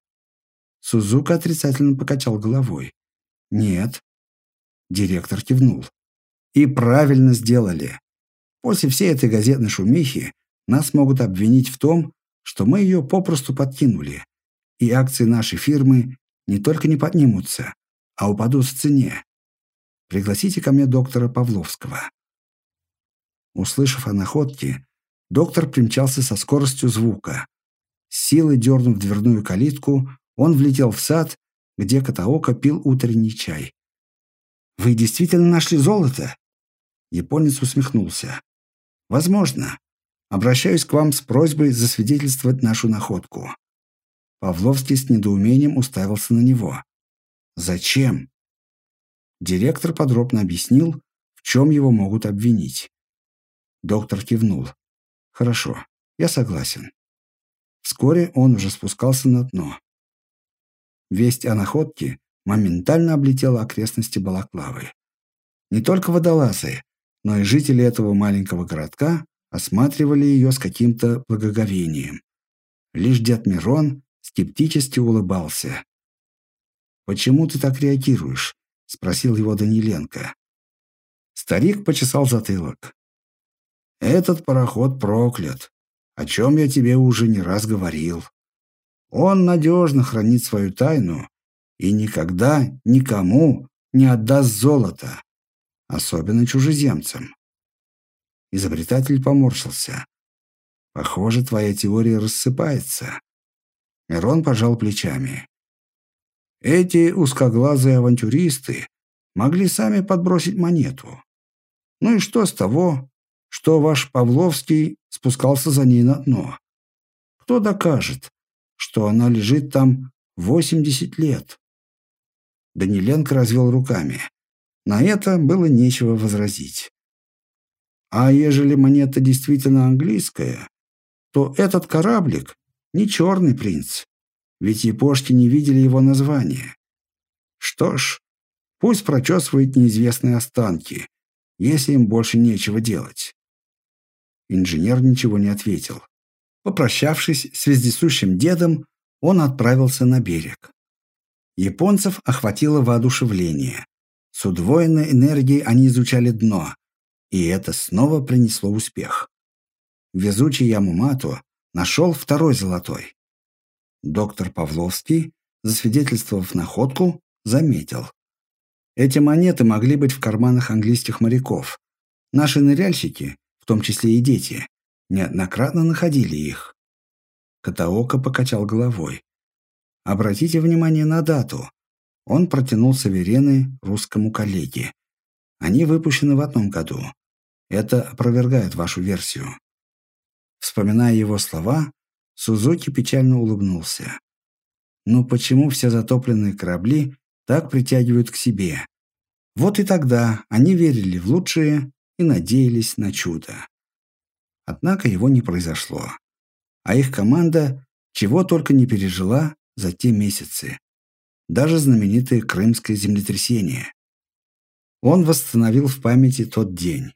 Speaker 1: Сузука отрицательно покачал головой. «Нет». Директор кивнул. «И правильно сделали. После всей этой газетной шумихи нас могут обвинить в том, что мы ее попросту подкинули, и акции нашей фирмы не только не поднимутся, а упадут в цене. Пригласите ко мне доктора Павловского». Услышав о находке, доктор примчался со скоростью звука. С силой дернув дверную калитку, он влетел в сад, где Катаока пил утренний чай. «Вы действительно нашли золото?» Японец усмехнулся. Возможно. Обращаюсь к вам с просьбой засвидетельствовать нашу находку. Павловский с недоумением уставился на него. Зачем? Директор подробно объяснил, в чем его могут обвинить. Доктор кивнул. Хорошо, я согласен. Вскоре он уже спускался на дно. Весть о находке моментально облетела окрестности Балаклавы. Не только водолазы, но и жители этого маленького городка осматривали ее с каким-то благоговением. Лишь дед Мирон скептически улыбался. «Почему ты так реагируешь?» – спросил его Даниленко. Старик почесал затылок. «Этот пароход проклят, о чем я тебе уже не раз говорил. Он надежно хранит свою тайну и никогда никому не отдаст золото особенно чужеземцам. Изобретатель поморщился. Похоже, твоя теория рассыпается. Мирон пожал плечами. Эти узкоглазые авантюристы могли сами подбросить монету. Ну и что с того, что ваш Павловский спускался за ней на дно? Кто докажет, что она лежит там 80 лет? Даниленко развел руками. На это было нечего возразить. А ежели монета действительно английская, то этот кораблик не черный принц, ведь япошки не видели его названия. Что ж, пусть прочесывают неизвестные останки, если им больше нечего делать. Инженер ничего не ответил. Попрощавшись с вездесущим дедом, он отправился на берег. Японцев охватило воодушевление. С удвоенной энергией они изучали дно, и это снова принесло успех. Везучий Ямумато нашел второй золотой. Доктор Павловский, засвидетельствовав находку, заметил. Эти монеты могли быть в карманах английских моряков. Наши ныряльщики, в том числе и дети, неоднократно находили их. Катаока покачал головой. Обратите внимание на дату. Он протянул суверены русскому коллеге. Они выпущены в одном году. Это опровергает вашу версию. Вспоминая его слова, Сузуки печально улыбнулся. Но почему все затопленные корабли так притягивают к себе? Вот и тогда они верили в лучшее и надеялись на чудо. Однако его не произошло. А их команда чего только не пережила за те месяцы. Даже знаменитое крымское землетрясение. Он восстановил в памяти тот день.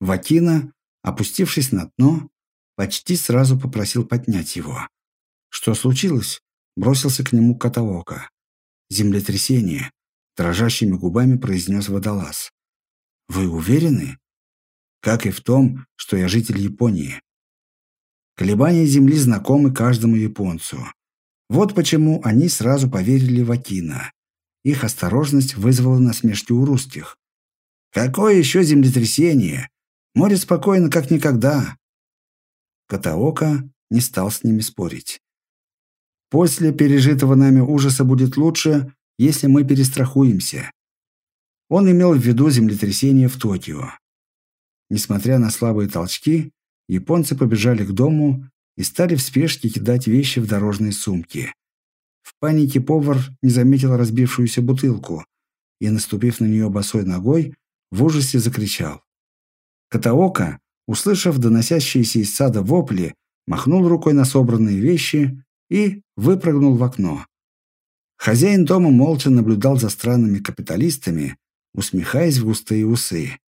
Speaker 1: Вакина, опустившись на дно, почти сразу попросил поднять его. Что случилось? Бросился к нему Катаока. Землетрясение. Дрожащими губами произнес водолаз. Вы уверены? Как и в том, что я житель Японии. Колебания Земли знакомы каждому японцу. Вот почему они сразу поверили в Акина. Их осторожность вызвала насмешки у русских. «Какое еще землетрясение? Море спокойно, как никогда!» Катаока не стал с ними спорить. «После пережитого нами ужаса будет лучше, если мы перестрахуемся». Он имел в виду землетрясение в Токио. Несмотря на слабые толчки, японцы побежали к дому и стали в спешке кидать вещи в дорожные сумки. В панике повар не заметил разбившуюся бутылку и, наступив на нее босой ногой, в ужасе закричал. Катаока, услышав доносящиеся из сада вопли, махнул рукой на собранные вещи и выпрыгнул в окно. Хозяин дома молча наблюдал за странными капиталистами, усмехаясь в густые усы.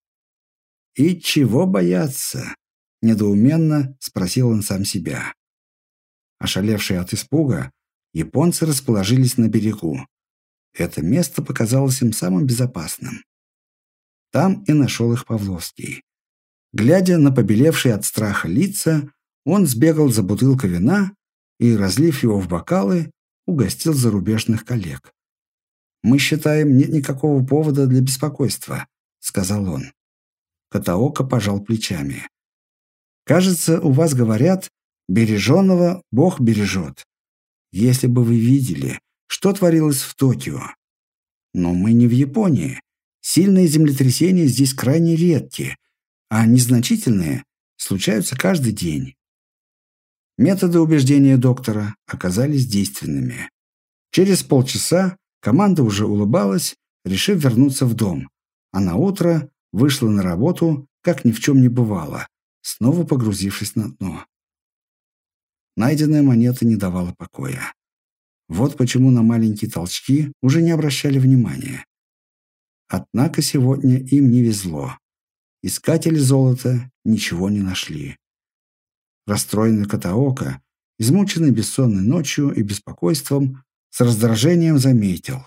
Speaker 1: «И чего бояться?» – недоуменно спросил он сам себя. Ошалевшие от испуга, японцы расположились на берегу. Это место показалось им самым безопасным. Там и нашел их Павловский. Глядя на побелевшие от страха лица, он сбегал за бутылкой вина и, разлив его в бокалы, угостил зарубежных коллег. «Мы считаем, нет никакого повода для беспокойства», — сказал он. Катаока пожал плечами. «Кажется, у вас говорят, береженного Бог бережет. Если бы вы видели, что творилось в Токио. Но мы не в Японии. Сильные землетрясения здесь крайне редки, а незначительные случаются каждый день. Методы убеждения доктора оказались действенными. Через полчаса команда уже улыбалась, решив вернуться в дом, а на утро вышла на работу, как ни в чем не бывало, снова погрузившись на дно. Найденная монета не давала покоя. Вот почему на маленькие толчки уже не обращали внимания. Однако сегодня им не везло. Искатели золота ничего не нашли. Расстроенный Катаока, измученный бессонной ночью и беспокойством, с раздражением заметил.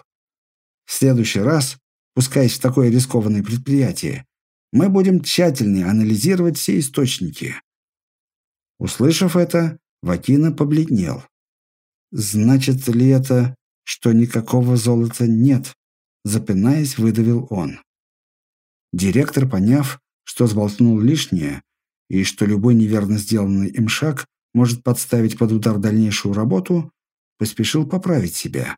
Speaker 1: В следующий раз пускаясь в такое рискованное предприятие, мы будем тщательнее анализировать все источники. Услышав это, Вакина побледнел. Значит ли это, что никакого золота нет? Запинаясь, выдавил он. Директор, поняв, что сболтнул лишнее, и что любой неверно сделанный им шаг может подставить под удар дальнейшую работу, поспешил поправить себя.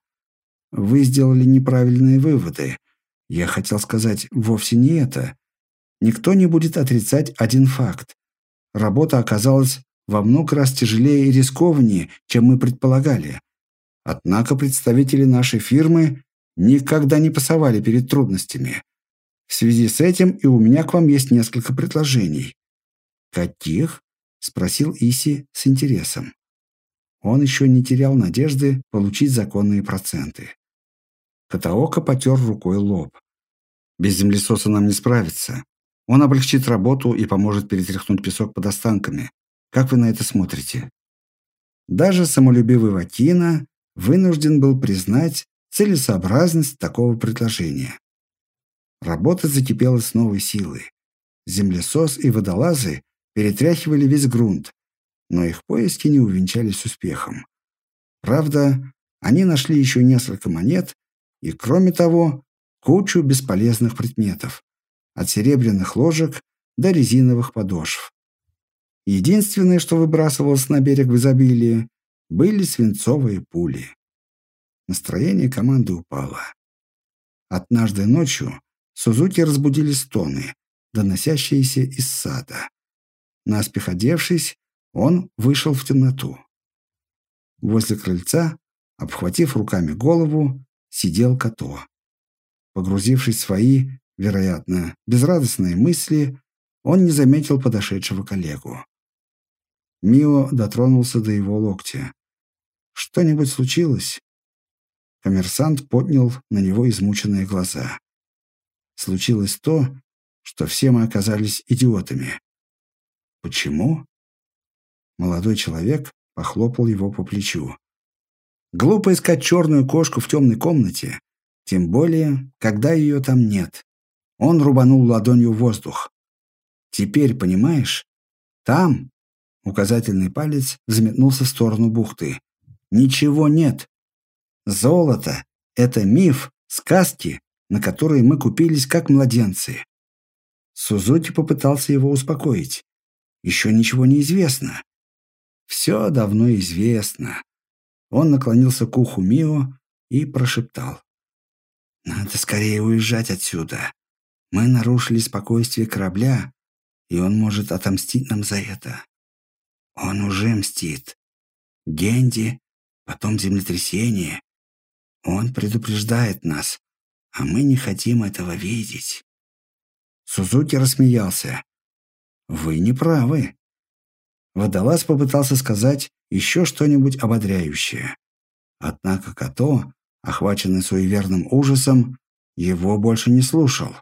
Speaker 1: Вы сделали неправильные выводы, я хотел сказать вовсе не это. Никто не будет отрицать один факт. Работа оказалась во много раз тяжелее и рискованнее, чем мы предполагали. Однако представители нашей фирмы никогда не пасовали перед трудностями. В связи с этим и у меня к вам есть несколько предложений». «Каких?» – спросил Иси с интересом. Он еще не терял надежды получить законные проценты. Катаока потер рукой лоб. «Без землесоса нам не справиться. Он облегчит работу и поможет перетряхнуть песок под останками. Как вы на это смотрите?» Даже самолюбивый Ватина вынужден был признать целесообразность такого предложения. Работа закипела с новой силой. Землесос и водолазы перетряхивали весь грунт, но их поиски не увенчались успехом. Правда, они нашли еще несколько монет и, кроме того, кучу бесполезных предметов, от серебряных ложек до резиновых подошв. Единственное, что выбрасывалось на берег в изобилии, были свинцовые пули. Настроение команды упало. Однажды ночью Сузуки разбудили стоны, доносящиеся из сада. Наспех одевшись, он вышел в темноту. Возле крыльца, обхватив руками голову, сидел Като. Погрузившись в свои, вероятно, безрадостные мысли, он не заметил подошедшего коллегу. Мио дотронулся до его локтя. «Что-нибудь случилось?» Коммерсант поднял на него измученные глаза. «Случилось то, что все мы оказались идиотами». «Почему?» Молодой человек похлопал его по плечу. «Глупо искать черную кошку в темной комнате, тем более, когда ее там нет». Он рубанул ладонью воздух. «Теперь понимаешь? Там, Указательный палец взметнулся в сторону бухты. «Ничего нет. Золото — это миф, сказки, на которые мы купились как младенцы». Сузути попытался его успокоить. «Еще ничего не известно». «Все давно известно». Он наклонился к уху Мио и прошептал. «Надо скорее уезжать отсюда. Мы нарушили спокойствие корабля, и он может отомстить нам за это». Он уже мстит. Генди, потом землетрясение. Он предупреждает нас, а мы не хотим этого видеть. Сузуки рассмеялся. Вы не правы. Водолаз попытался сказать еще что-нибудь ободряющее. Однако Като, охваченный суеверным ужасом, его больше не слушал.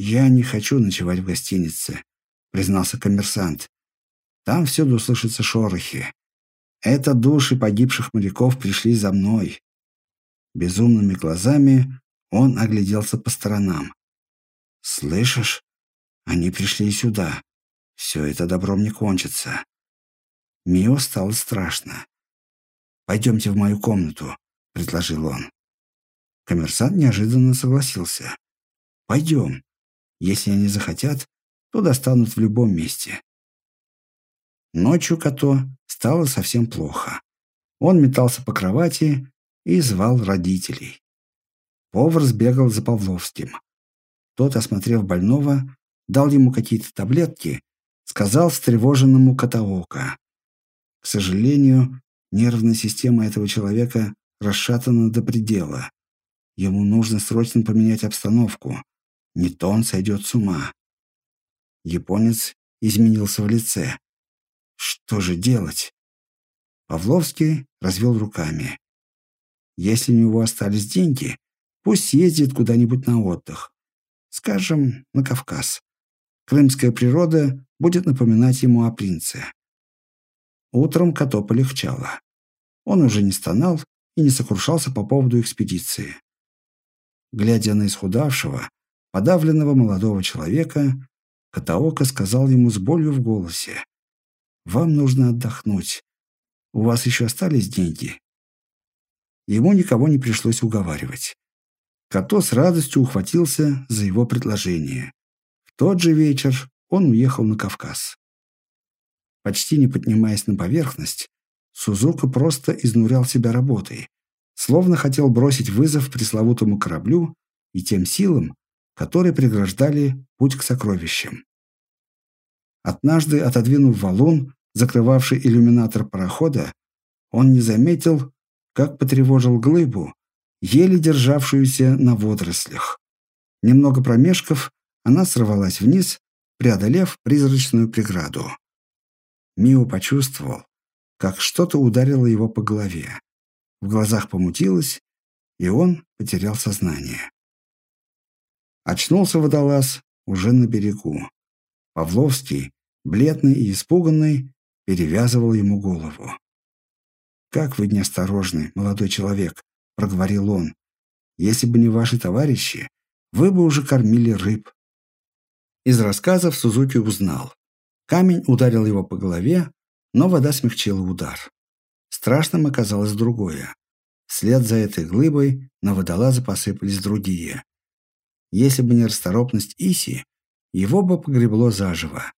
Speaker 1: «Я не хочу ночевать в гостинице», — признался коммерсант. Там всюду слышатся шорохи. Это души погибших моряков пришли за мной. Безумными глазами он огляделся по сторонам. «Слышишь? Они пришли сюда. Все это добром не кончится». Мио стало страшно. «Пойдемте в мою комнату», — предложил он. Коммерсант неожиданно согласился. «Пойдем. Если они захотят, то достанут в любом месте. Ночью Като стало совсем плохо. Он метался по кровати и звал родителей. Повар сбегал за Павловским. Тот, осмотрев больного, дал ему какие-то таблетки, сказал встревоженному Катаока. К сожалению, нервная система этого человека расшатана до предела. Ему нужно срочно поменять обстановку. Не то он сойдет с ума. Японец изменился в лице. Что же делать? Павловский развел руками. Если у него остались деньги, пусть съездит куда-нибудь на отдых. Скажем, на Кавказ. Крымская природа будет напоминать ему о принце. Утром Като полегчало. Он уже не стонал и не сокрушался по поводу экспедиции. Глядя на исхудавшего, подавленного молодого человека, Катаока сказал ему с болью в голосе. Вам нужно отдохнуть. У вас еще остались деньги?» Ему никого не пришлось уговаривать. Като с радостью ухватился за его предложение. В тот же вечер он уехал на Кавказ. Почти не поднимаясь на поверхность, Сузука просто изнурял себя работой, словно хотел бросить вызов пресловутому кораблю и тем силам, которые преграждали путь к сокровищам. Однажды, отодвинув валун, закрывавший иллюминатор парохода, он не заметил, как потревожил глыбу, еле державшуюся на водорослях. Немного промежков, она сорвалась вниз, преодолев призрачную преграду. Мио почувствовал, как что-то ударило его по голове. В глазах помутилось, и он потерял сознание. Очнулся водолаз уже на берегу. Павловский, бледный и испуганный, перевязывал ему голову. «Как вы неосторожны, молодой человек», — проговорил он. «Если бы не ваши товарищи, вы бы уже кормили рыб». Из рассказов Сузуки узнал. Камень ударил его по голове, но вода смягчила удар. Страшным оказалось другое. Вслед за этой глыбой на водолаза посыпались другие. Если бы не расторопность Иси, его бы погребло заживо.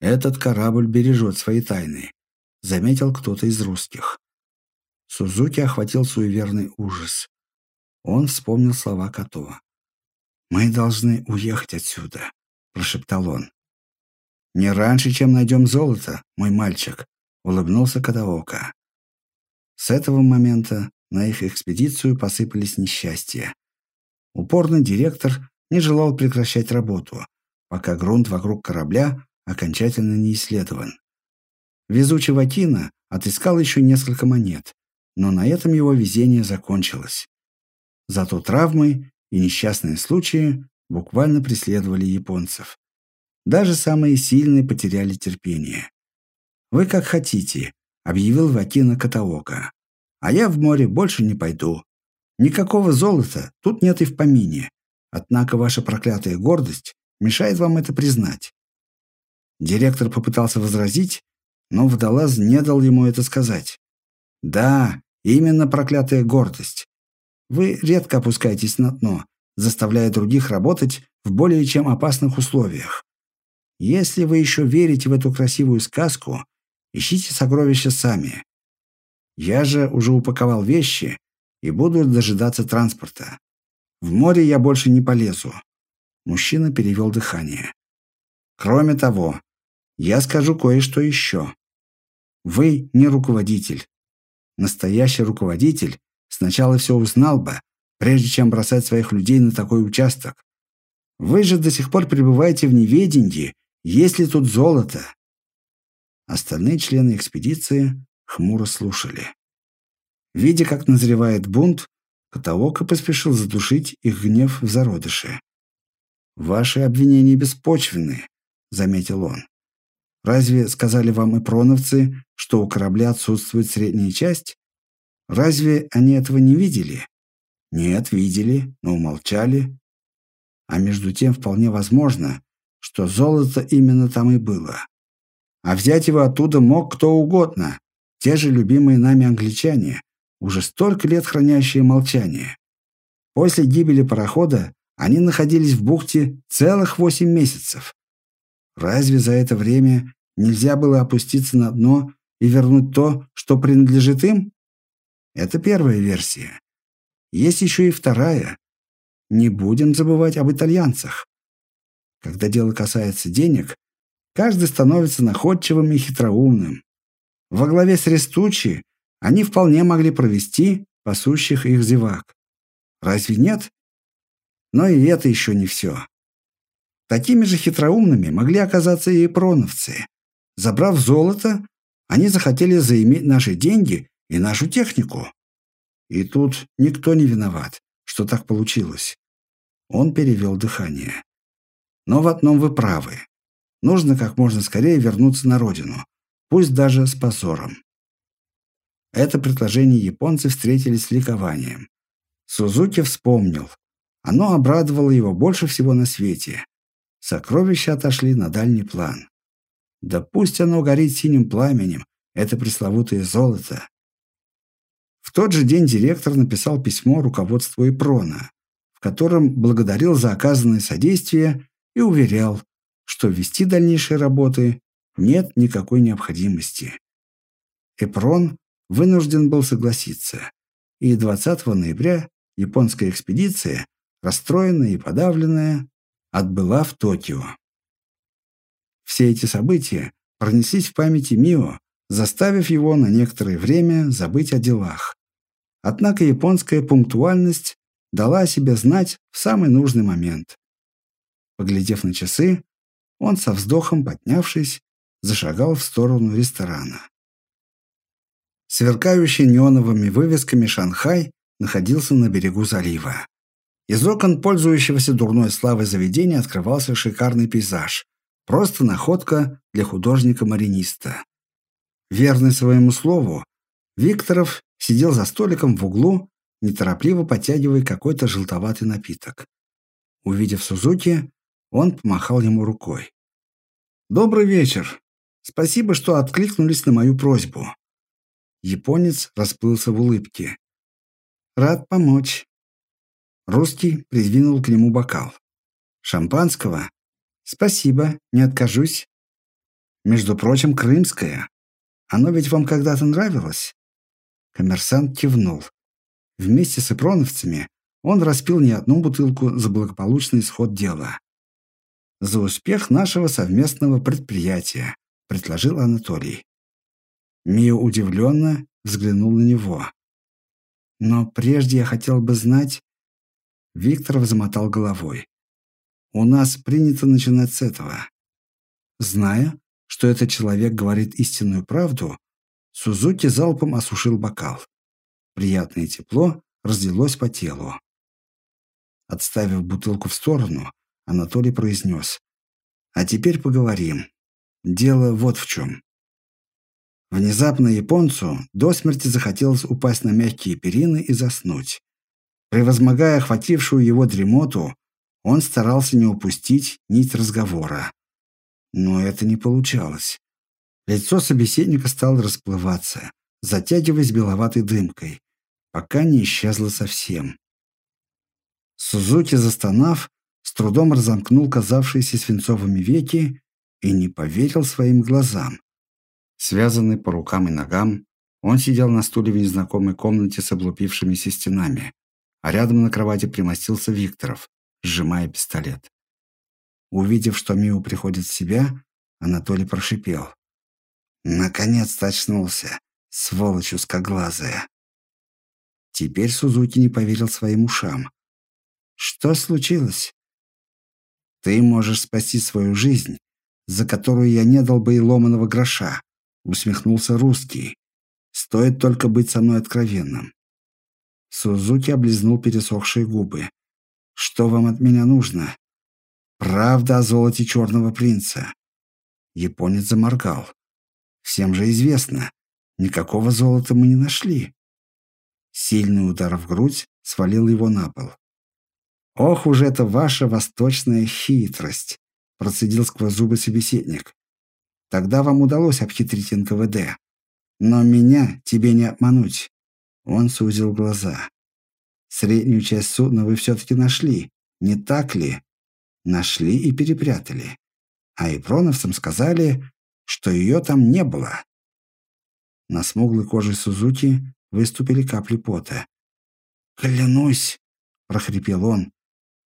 Speaker 1: «Этот корабль бережет свои тайны», — заметил кто-то из русских. Сузуки охватил суеверный ужас. Он вспомнил слова Като. «Мы должны уехать отсюда», — прошептал он. «Не раньше, чем найдем золото, мой мальчик», — улыбнулся Катаока. С этого момента на их экспедицию посыпались несчастья. Упорный директор не желал прекращать работу, пока грунт вокруг корабля окончательно не исследован. Везучий Ватина отыскал еще несколько монет, но на этом его везение закончилось. Зато травмы и несчастные случаи буквально преследовали японцев. Даже самые сильные потеряли терпение. «Вы как хотите», — объявил Ватина Катаока. «А я в море больше не пойду. Никакого золота тут нет и в помине. Однако ваша проклятая гордость мешает вам это признать. Директор попытался возразить, но водолаз не дал ему это сказать. Да, именно проклятая гордость. Вы редко опускаетесь на дно, заставляя других работать в более чем опасных условиях. Если вы еще верите в эту красивую сказку, ищите сокровища сами. Я же уже упаковал вещи и буду дожидаться транспорта. В море я больше не полезу. Мужчина перевел дыхание. Кроме того, я скажу кое-что еще. Вы не руководитель. Настоящий руководитель сначала все узнал бы, прежде чем бросать своих людей на такой участок. Вы же до сих пор пребываете в неведении, есть ли тут золото. Остальные члены экспедиции хмуро слушали. Видя, как назревает бунт, Катаока поспешил задушить их гнев в зародыше. «Ваши обвинения беспочвенны», — заметил он. «Разве сказали вам и проновцы, что у корабля отсутствует средняя часть? Разве они этого не видели?» «Нет, видели, но умолчали. А между тем вполне возможно, что золото именно там и было. А взять его оттуда мог кто угодно, те же любимые нами англичане, уже столько лет хранящие молчание. После гибели парохода они находились в бухте целых восемь месяцев. Разве за это время нельзя было опуститься на дно и вернуть то, что принадлежит им? Это первая версия. Есть еще и вторая. Не будем забывать об итальянцах. Когда дело касается денег, каждый становится находчивым и хитроумным. Во главе с Рестучи они вполне могли провести пасущих их зевак. Разве нет? Но и это еще не все. Такими же хитроумными могли оказаться и проновцы. Забрав золото, они захотели заиметь наши деньги и нашу технику. И тут никто не виноват, что так получилось. Он перевел дыхание. Но в одном вы правы. Нужно как можно скорее вернуться на родину, пусть даже с позором. Это предложение японцы встретили с ликованием. Сузуки вспомнил. Оно обрадовало его больше всего на свете. Сокровища отошли на дальний план. Да пусть оно горит синим пламенем, это пресловутое золото. В тот же день директор написал письмо руководству Ипрона, в котором благодарил за оказанное содействие и уверял, что вести дальнейшие работы нет никакой необходимости. Эпрон вынужден был согласиться, и 20 ноября японская экспедиция, расстроенная и подавленная, отбыла в Токио. Все эти события пронеслись в памяти Мио, заставив его на некоторое время забыть о делах. Однако японская пунктуальность дала о себе знать в самый нужный момент. Поглядев на часы, он со вздохом, поднявшись, зашагал в сторону ресторана. Сверкающий неоновыми вывесками Шанхай находился на берегу залива. Из окон пользующегося дурной славой заведения открывался шикарный пейзаж. Просто находка для художника-мариниста. Верный своему слову, Викторов сидел за столиком в углу, неторопливо подтягивая какой-то желтоватый напиток. Увидев Сузуки, он помахал ему рукой. «Добрый вечер. Спасибо, что откликнулись на мою просьбу». Японец расплылся в улыбке. «Рад помочь». Русский придвинул к нему бокал. «Шампанского?» «Спасибо, не откажусь». «Между прочим, крымское. Оно ведь вам когда-то нравилось?» Коммерсант кивнул. Вместе с ипроновцами он распил не одну бутылку за благополучный исход дела. «За успех нашего совместного предприятия», — предложил Анатолий. Мио удивленно взглянул на него. «Но прежде я хотел бы знать...» Виктор замотал головой. «У нас принято начинать с этого». Зная, что этот человек говорит истинную правду, Сузуки залпом осушил бокал. Приятное тепло разлилось по телу. Отставив бутылку в сторону, Анатолий произнес. «А теперь поговорим. Дело вот в чем». Внезапно японцу до смерти захотелось упасть на мягкие перины и заснуть. Превозмогая охватившую его дремоту, он старался не упустить нить разговора. Но это не получалось. Лицо собеседника стало расплываться, затягиваясь беловатой дымкой, пока не исчезло совсем. Сузуки, застонав, с трудом разомкнул казавшиеся свинцовыми веки и не поверил своим глазам. Связанный по рукам и ногам, он сидел на стуле в незнакомой комнате с облупившимися стенами, а рядом на кровати примостился Викторов, сжимая пистолет. Увидев, что Миу приходит в себя, Анатолий прошипел. «Наконец-то очнулся, сволочь узкоглазая!» Теперь Сузуки не поверил своим ушам. «Что случилось?» Ты можешь спасти свою жизнь, за которую я не дал бы и ломаного гроша, усмехнулся русский. Стоит только быть со мной откровенным. Сузуки облизнул пересохшие губы. Что вам от меня нужно? Правда о золоте черного принца. Японец заморгал. Всем же известно, никакого золота мы не нашли. Сильный удар в грудь свалил его на пол. «Ох уж это ваша восточная хитрость!» – процедил сквозь зубы собеседник. «Тогда вам удалось обхитрить НКВД. Но меня тебе не обмануть». Он сузил глаза. «Среднюю часть судна вы все-таки нашли, не так ли?» «Нашли и перепрятали. А ипроновцам сказали, что ее там не было». На смуглой коже Сузуки выступили капли пота. «Клянусь!» – прохрипел он,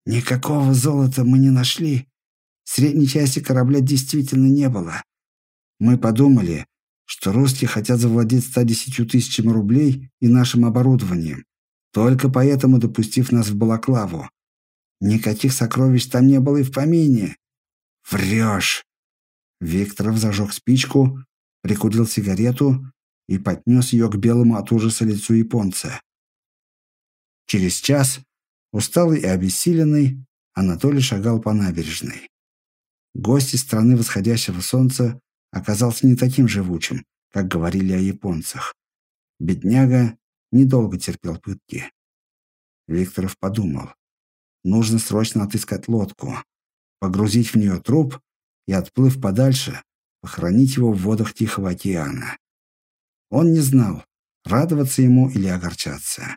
Speaker 1: Никакого золота мы не нашли. Средней части корабля действительно не было. Мы подумали, что русские хотят завладеть 110 тысячами рублей и нашим оборудованием, только поэтому допустив нас в Балаклаву. Никаких сокровищ там не было и в помине. Врешь. Викторов зажег спичку, прикурил сигарету и поднес ее к белому от ужаса лицу японца. Через час Усталый и обессиленный, Анатолий шагал по набережной. Гость из страны восходящего солнца оказался не таким живучим, как говорили о японцах. Бедняга недолго терпел пытки. Викторов подумал. Нужно срочно отыскать лодку, погрузить в нее труп и, отплыв подальше, похоронить его в водах Тихого океана. Он не знал, радоваться ему или огорчаться.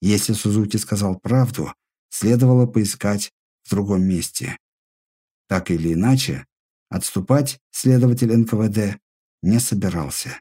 Speaker 1: Если Сузуки сказал правду, следовало поискать в другом месте. Так или иначе, отступать следователь НКВД не собирался.